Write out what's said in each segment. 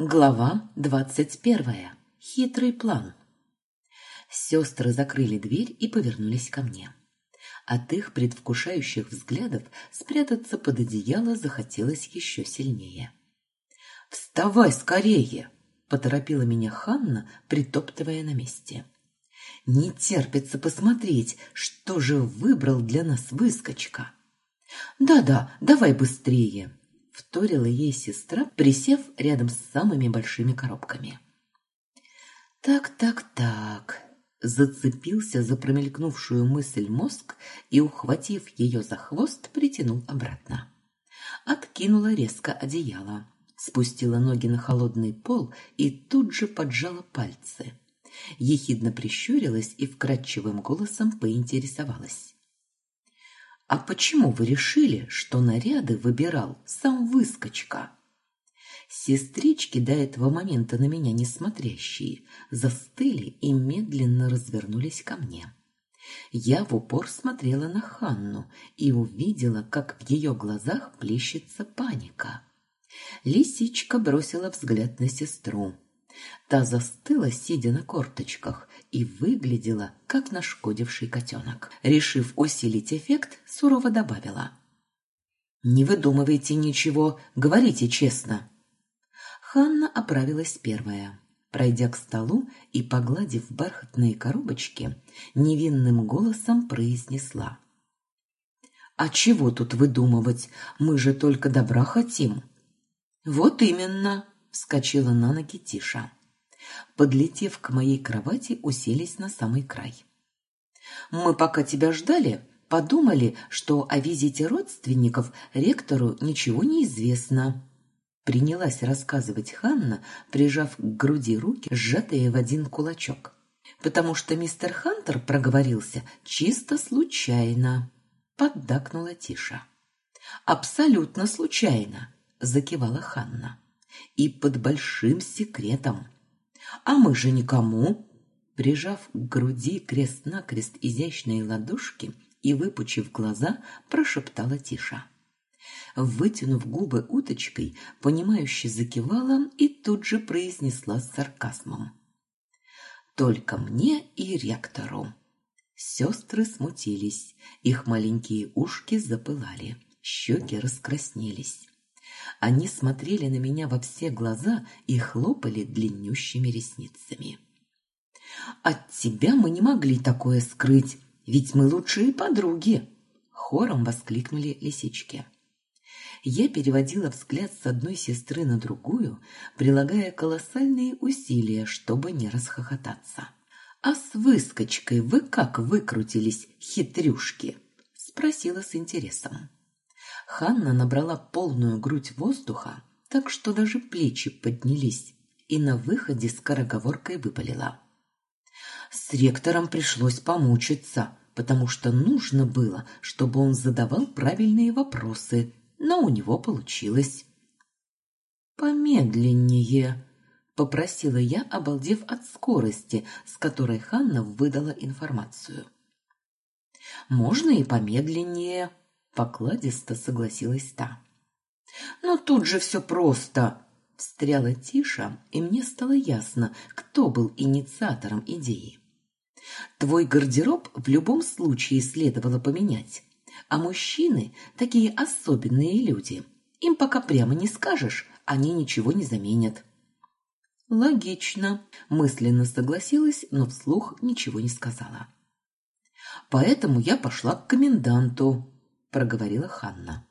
Глава двадцать первая. Хитрый план. Сестры закрыли дверь и повернулись ко мне. От их предвкушающих взглядов спрятаться под одеяло захотелось еще сильнее. «Вставай скорее!» – поторопила меня Ханна, притоптывая на месте. «Не терпится посмотреть, что же выбрал для нас выскочка!» «Да-да, давай быстрее!» Вторила ей сестра, присев рядом с самыми большими коробками. Так, так, так. Зацепился за промелькнувшую мысль мозг и, ухватив ее за хвост, притянул обратно. Откинула резко одеяло, спустила ноги на холодный пол и тут же поджала пальцы. Ехидно прищурилась и вкрадчивым голосом поинтересовалась. А почему вы решили, что наряды выбирал сам выскочка? Сестрички, до этого момента на меня не смотрящие, застыли и медленно развернулись ко мне. Я в упор смотрела на Ханну и увидела, как в ее глазах плещется паника. Лисичка бросила взгляд на сестру. Та застыла, сидя на корточках, и выглядела, как нашкодивший котенок. Решив усилить эффект, сурово добавила. «Не выдумывайте ничего, говорите честно». Ханна оправилась первая. Пройдя к столу и погладив бархатные коробочки, невинным голосом произнесла. «А чего тут выдумывать? Мы же только добра хотим». «Вот именно», — вскочила на ноги Тиша подлетев к моей кровати, уселись на самый край. Мы пока тебя ждали, подумали, что о визите родственников ректору ничего не известно. Принялась рассказывать Ханна, прижав к груди руки, сжатые в один кулачок. Потому что мистер Хантер проговорился чисто случайно. Поддакнула Тиша. Абсолютно случайно, закивала Ханна. И под большим секретом. А мы же никому. Прижав к груди крест-накрест изящные ладошки и выпучив глаза, прошептала Тиша. Вытянув губы уточкой, понимающе закивала и тут же произнесла с сарказмом. «Только мне и ректору». Сестры смутились, их маленькие ушки запылали, щеки раскраснелись. Они смотрели на меня во все глаза и хлопали длиннющими ресницами. «От тебя мы не могли такое скрыть, ведь мы лучшие подруги!» Хором воскликнули лисички. Я переводила взгляд с одной сестры на другую, прилагая колоссальные усилия, чтобы не расхохотаться. «А с выскочкой вы как выкрутились, хитрюшки?» – спросила с интересом. Ханна набрала полную грудь воздуха, так что даже плечи поднялись, и на выходе скороговоркой выпалила. С ректором пришлось помучиться, потому что нужно было, чтобы он задавал правильные вопросы, но у него получилось. «Помедленнее», – попросила я, обалдев от скорости, с которой Ханна выдала информацию. «Можно и помедленнее», Покладисто согласилась та. «Но тут же все просто!» Встряла Тиша, и мне стало ясно, кто был инициатором идеи. «Твой гардероб в любом случае следовало поменять. А мужчины – такие особенные люди. Им пока прямо не скажешь, они ничего не заменят». «Логично», – мысленно согласилась, но вслух ничего не сказала. «Поэтому я пошла к коменданту», проговорила Ханна.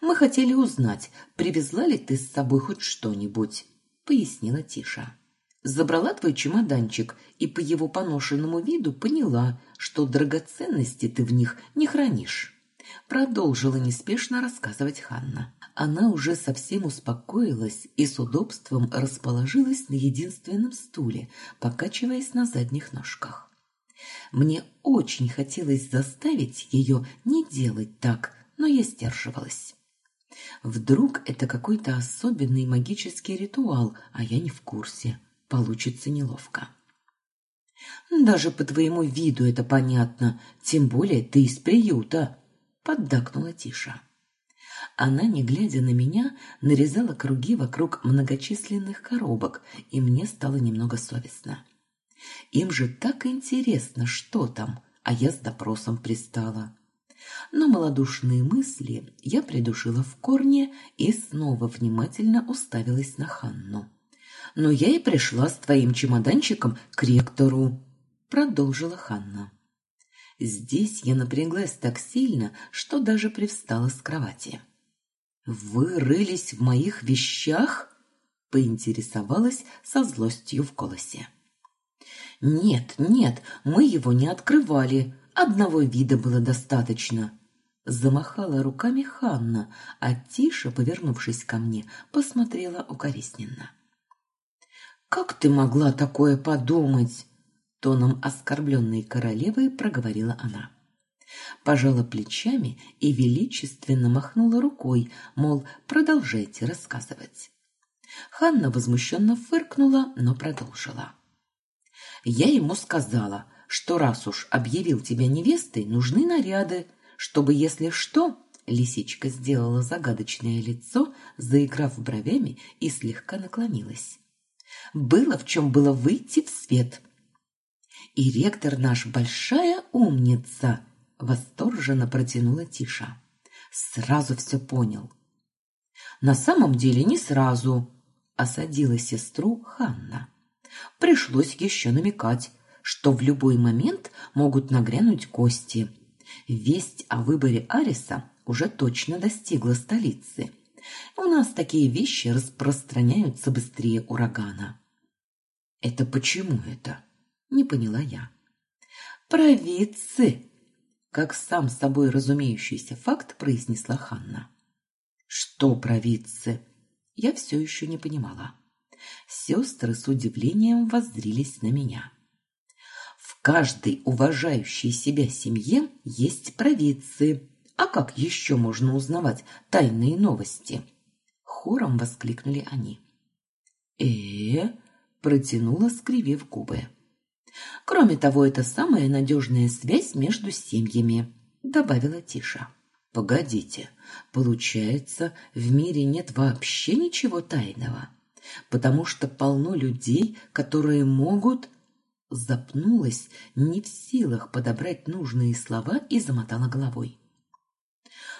Мы хотели узнать, привезла ли ты с собой хоть что-нибудь, пояснила Тиша. Забрала твой чемоданчик и по его поношенному виду поняла, что драгоценности ты в них не хранишь. Продолжила неспешно рассказывать Ханна. Она уже совсем успокоилась и с удобством расположилась на единственном стуле, покачиваясь на задних ножках. Мне очень хотелось заставить ее не делать так, но я сдерживалась. Вдруг это какой-то особенный магический ритуал, а я не в курсе. Получится неловко. Даже по твоему виду это понятно, тем более ты из приюта, поддакнула Тиша. Она, не глядя на меня, нарезала круги вокруг многочисленных коробок, и мне стало немного совестно. Им же так интересно, что там, а я с допросом пристала. Но малодушные мысли я придушила в корне и снова внимательно уставилась на Ханну. «Но я и пришла с твоим чемоданчиком к ректору», — продолжила Ханна. Здесь я напряглась так сильно, что даже привстала с кровати. «Вы рылись в моих вещах?» — поинтересовалась со злостью в голосе. «Нет, нет, мы его не открывали. Одного вида было достаточно». Замахала руками Ханна, а Тиша, повернувшись ко мне, посмотрела укоризненно. «Как ты могла такое подумать?» Тоном оскорбленной королевы проговорила она пожала плечами и величественно махнула рукой, мол, продолжайте рассказывать. Ханна возмущенно фыркнула, но продолжила. «Я ему сказала, что раз уж объявил тебя невестой, нужны наряды, чтобы, если что...» Лисичка сделала загадочное лицо, заиграв бровями и слегка наклонилась. «Было в чем было выйти в свет». «И ректор наш большая умница!» Восторженно протянула Тиша. Сразу все понял. На самом деле не сразу, осадила сестру Ханна. Пришлось еще намекать, что в любой момент могут нагрянуть гости. Весть о выборе Ариса уже точно достигла столицы. У нас такие вещи распространяются быстрее урагана. Это почему это? Не поняла я. Провидцы, как сам собой разумеющийся факт произнесла Ханна. Что провидцы? Я все еще не понимала. Сестры с удивлением воззрились на меня. В каждой уважающей себя семье есть провидцы. А как еще можно узнавать тайные новости? Хором воскликнули они. э протянула, скривив губы. Кроме того, это самая надежная связь между семьями, добавила Тиша. Погодите, получается, в мире нет вообще ничего тайного, потому что полно людей, которые могут запнулась, не в силах подобрать нужные слова и замотала головой.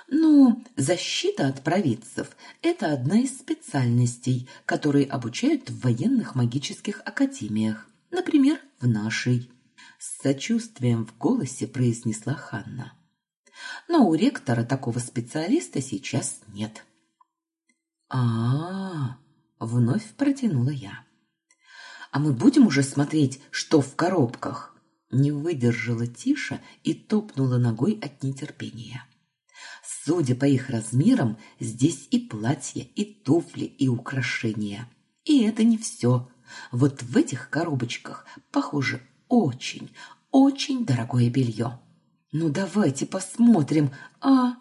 Ну, защита от провидцев – это одна из специальностей, которые обучают в военных магических академиях. Например, в нашей. С сочувствием в голосе произнесла Ханна. Но у ректора такого специалиста сейчас нет. А, -а, -а вновь протянула я. А мы будем уже смотреть, что в коробках? Не выдержала Тиша и топнула ногой от нетерпения. Судя по их размерам, здесь и платья, и туфли, и украшения. И это не все. Вот в этих коробочках, похоже, очень, очень дорогое белье. Ну давайте посмотрим. А,